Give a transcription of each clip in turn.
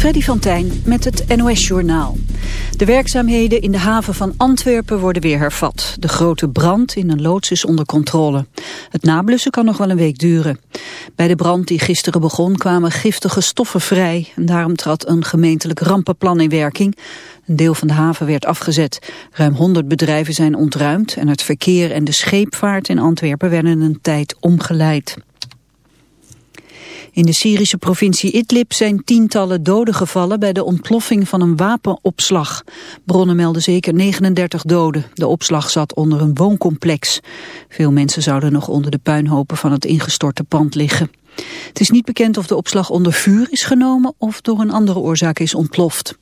Freddy van Tijn met het NOS-journaal. De werkzaamheden in de haven van Antwerpen worden weer hervat. De grote brand in een loods is onder controle. Het nablussen kan nog wel een week duren. Bij de brand die gisteren begon kwamen giftige stoffen vrij. En daarom trad een gemeentelijk rampenplan in werking. Een deel van de haven werd afgezet. Ruim 100 bedrijven zijn ontruimd en het verkeer en de scheepvaart in Antwerpen werden een tijd omgeleid. In de Syrische provincie Idlib zijn tientallen doden gevallen bij de ontploffing van een wapenopslag. Bronnen melden zeker 39 doden. De opslag zat onder een wooncomplex. Veel mensen zouden nog onder de puinhopen van het ingestorte pand liggen. Het is niet bekend of de opslag onder vuur is genomen of door een andere oorzaak is ontploft.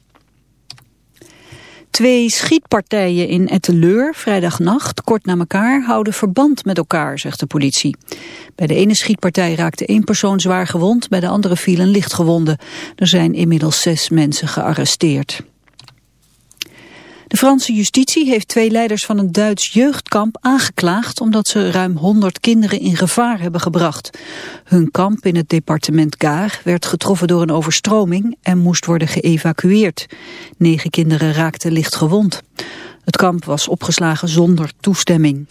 Twee schietpartijen in Etteleur vrijdagnacht kort na elkaar houden verband met elkaar, zegt de politie. Bij de ene schietpartij raakte één persoon zwaar gewond, bij de andere vielen lichtgewonden. Er zijn inmiddels zes mensen gearresteerd. De Franse justitie heeft twee leiders van een Duits jeugdkamp aangeklaagd omdat ze ruim 100 kinderen in gevaar hebben gebracht. Hun kamp in het departement Gare werd getroffen door een overstroming en moest worden geëvacueerd. Negen kinderen raakten licht gewond. Het kamp was opgeslagen zonder toestemming.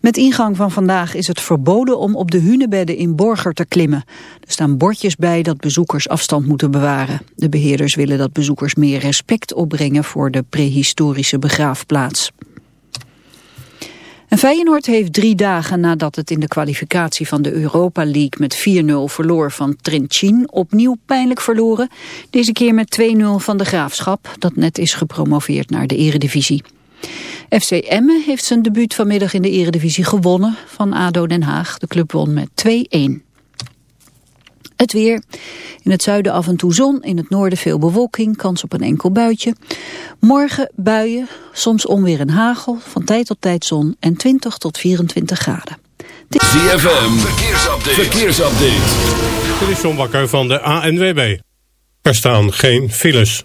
Met ingang van vandaag is het verboden om op de hunebedden in Borger te klimmen. Er staan bordjes bij dat bezoekers afstand moeten bewaren. De beheerders willen dat bezoekers meer respect opbrengen voor de prehistorische begraafplaats. En Feyenoord heeft drie dagen nadat het in de kwalificatie van de Europa League met 4-0 verloor van Trincin opnieuw pijnlijk verloren. Deze keer met 2-0 van de Graafschap, dat net is gepromoveerd naar de eredivisie. FC Emmen heeft zijn debuut vanmiddag in de eredivisie gewonnen van ADO Den Haag. De club won met 2-1. Het weer. In het zuiden af en toe zon, in het noorden veel bewolking, kans op een enkel buitje. Morgen buien, soms onweer en hagel, van tijd tot tijd zon en 20 tot 24 graden. ZFM, verkeersupdate. verkeersupdate. Dit is John Bakker van de ANWB. Er staan geen files.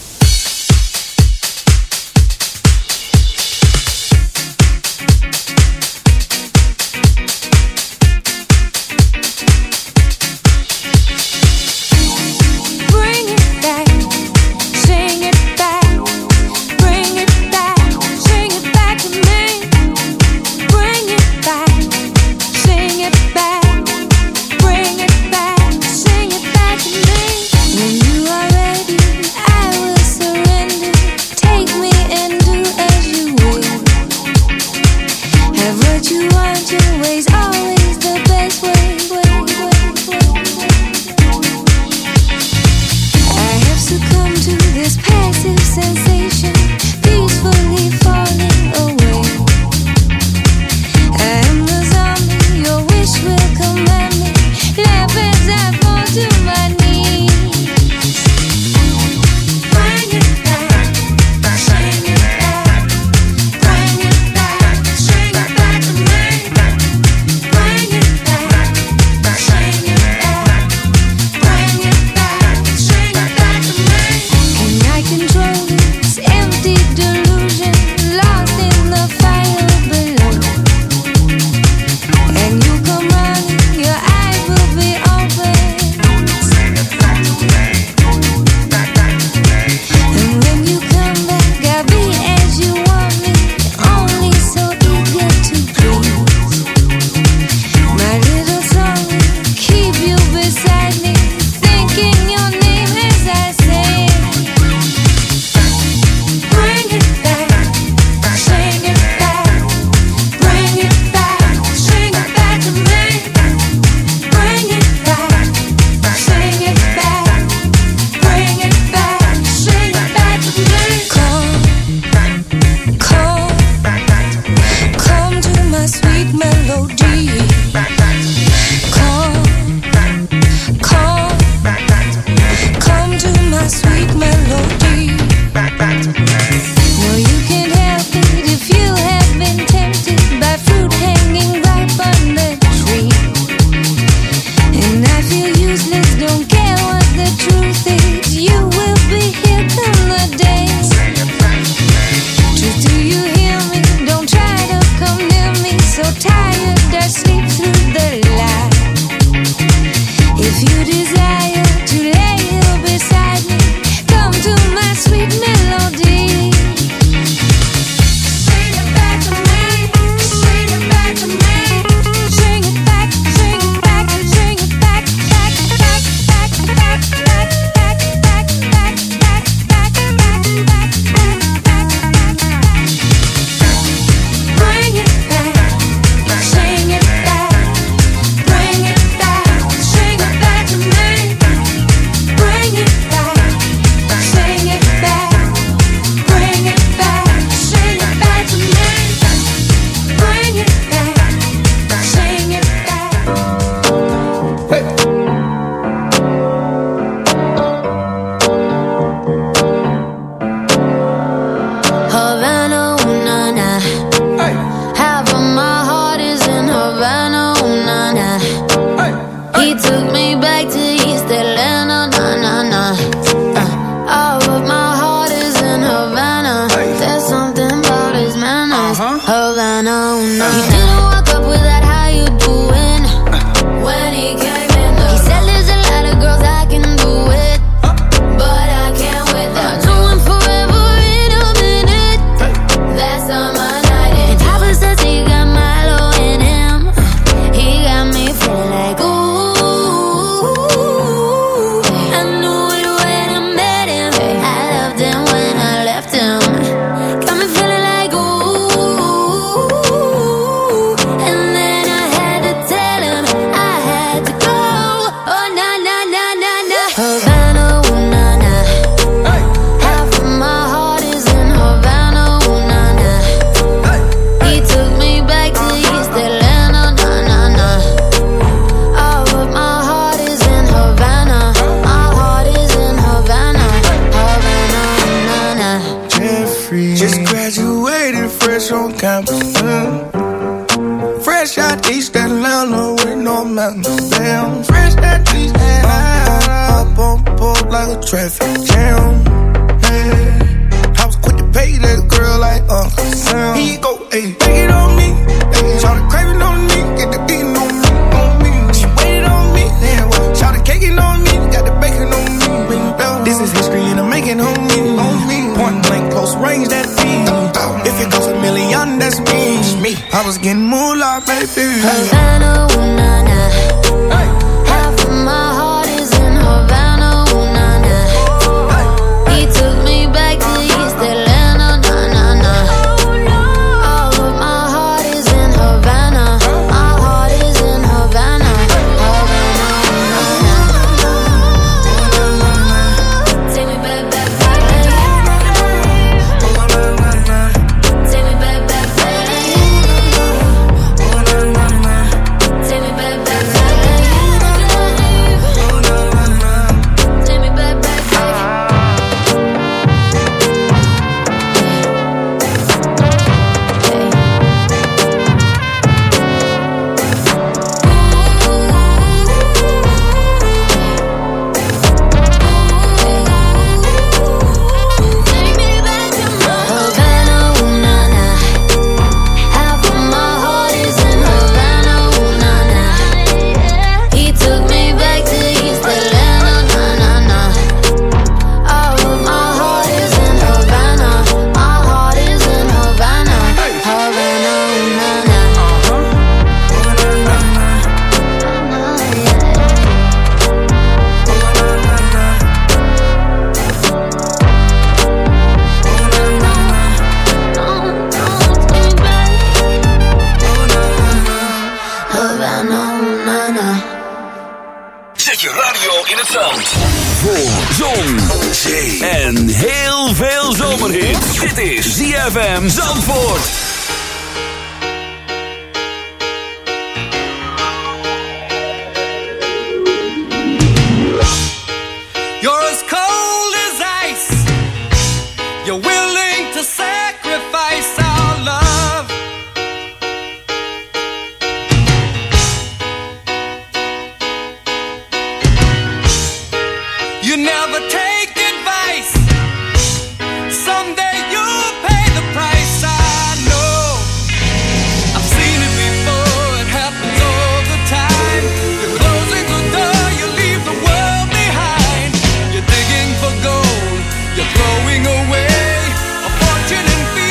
away, a fortune in fear.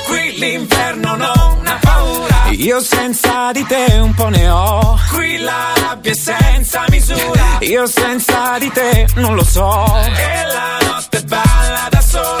Qui l'inferno non ha paura. Io senza di te un po' ne ho. Qui la rabbia è senza misura. Io senza di te non lo so. E la notte balla da sola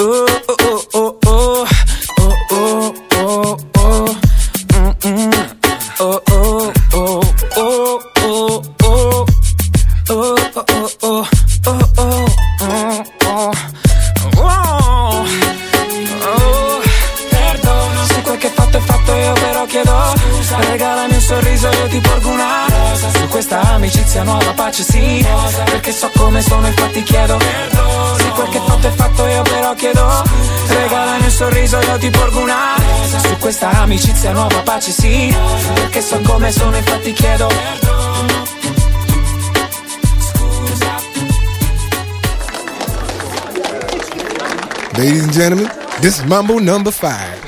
Oh, oh, oh, oh, oh, amicizia nuova pace sì Perché so come sono infatti chiedo Ladies and gentlemen, this is Mambo number five.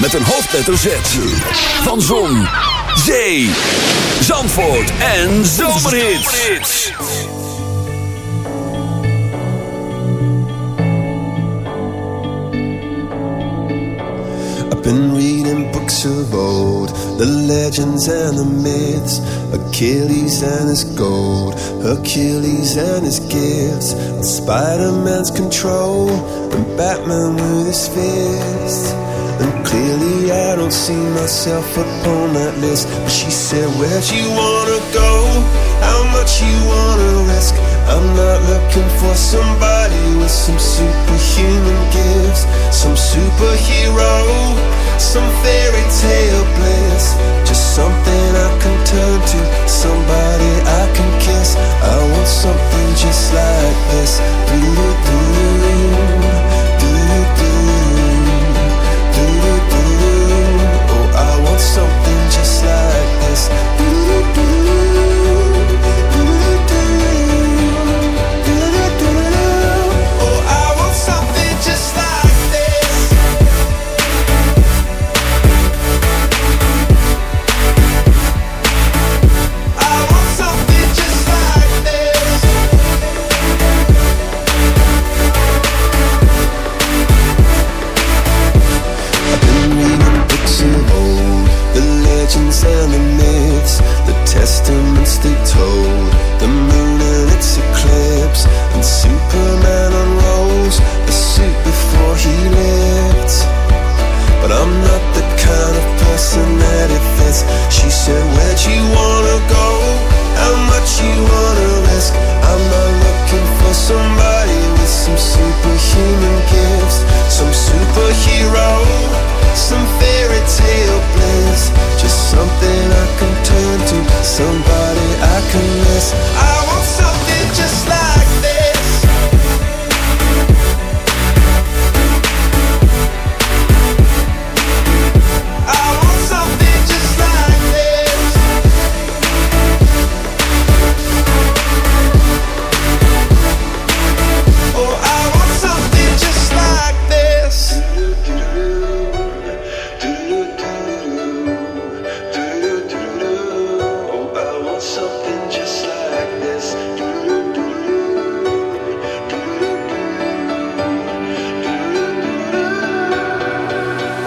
met een hoofdletter Z. Van Zon, Zee, Zandvoort en Zomerhits. I've been reading books of old, the legends and the myths, Achilles and his gold, Achilles and his gifts, Spider-Man's control, and Batman with his fists. And clearly I don't see myself upon that list But she said, where'd you wanna go? How much you wanna risk? I'm not looking for somebody with some superhuman gifts Some superhero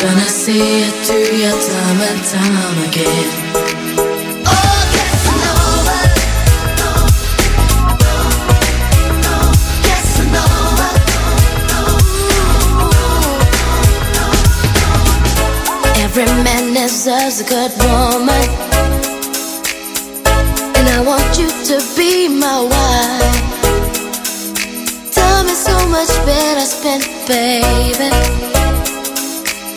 Gonna see it through your time and time again. Oh, yes, no. Every man deserves a good woman. And I want you to be my wife. Time is so much better spent, baby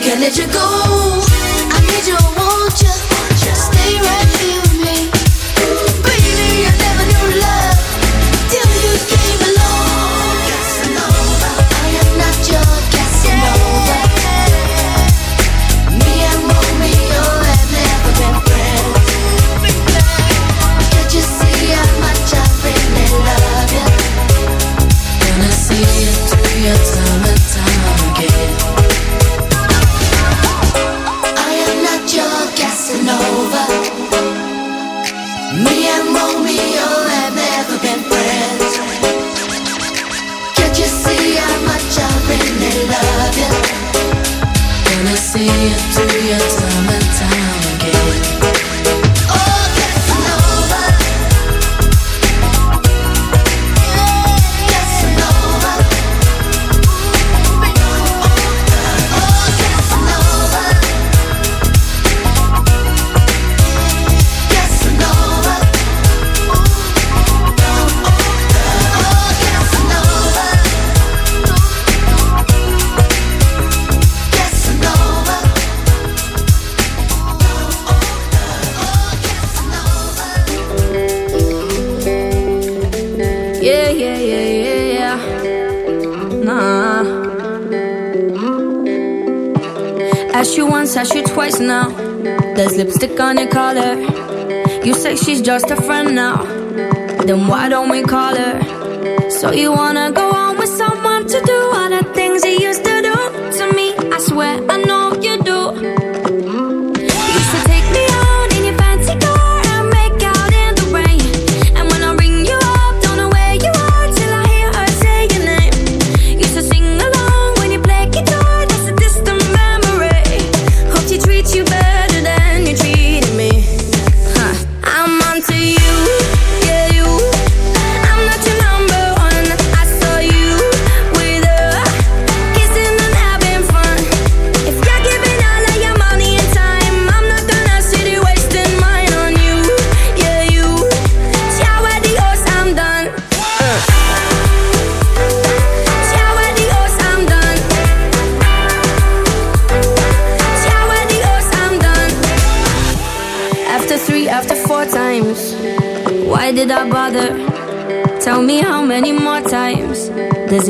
can't let you go.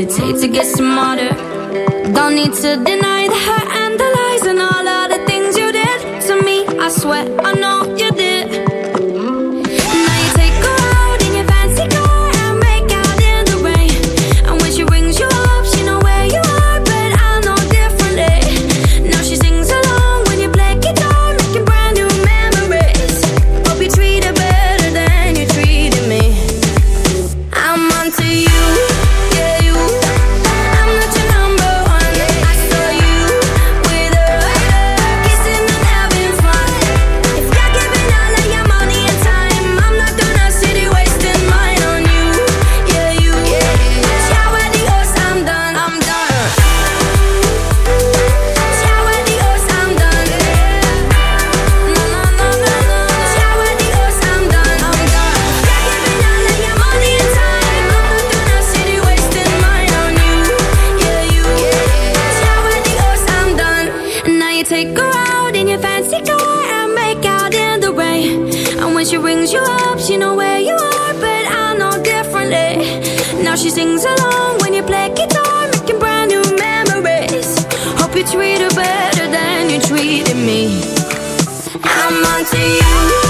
hesitate to you.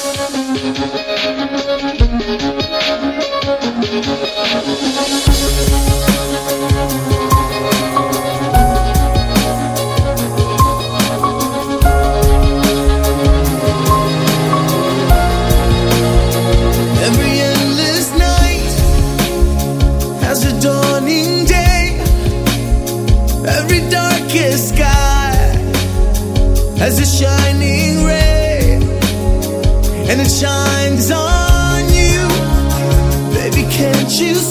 shining ray, and it shines on you. Baby, can't you see?